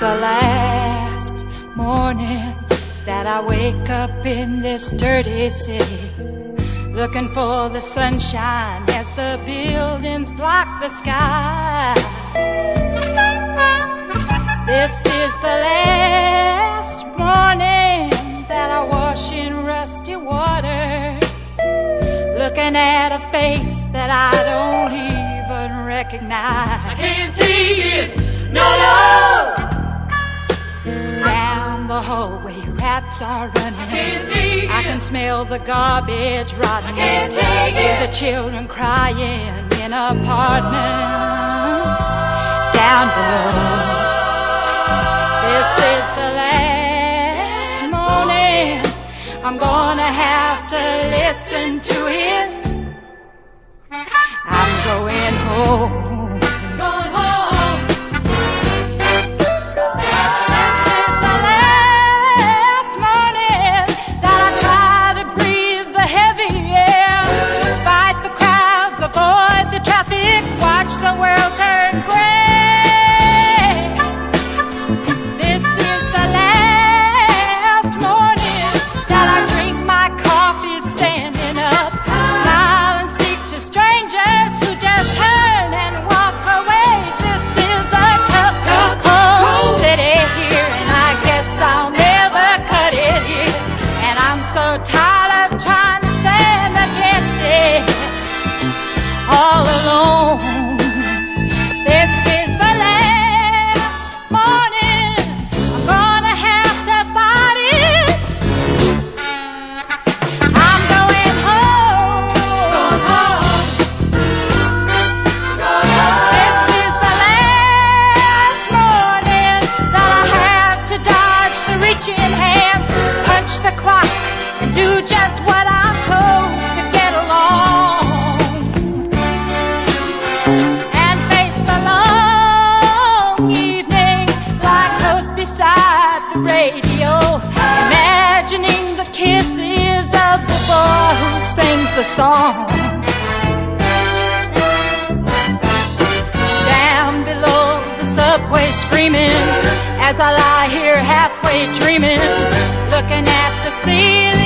the last morning that I wake up in this dirty city. Looking for the sunshine as the buildings block the sky. This is the last morning that I wash in rusty water. Looking at a face that I don't even recognize. I can't take it, are running. I can't take I can smell the garbage rotting. I can't take Hear it. the children crying in apartments down below. This is the last morning. I'm gonna have to listen to it. I'm going home. Just what I'm told to get along. And face the long evening like host beside the radio, imagining the kisses of the boy who sings the song. down below the subway screaming as I lie here halfway dreaming, looking at the ceiling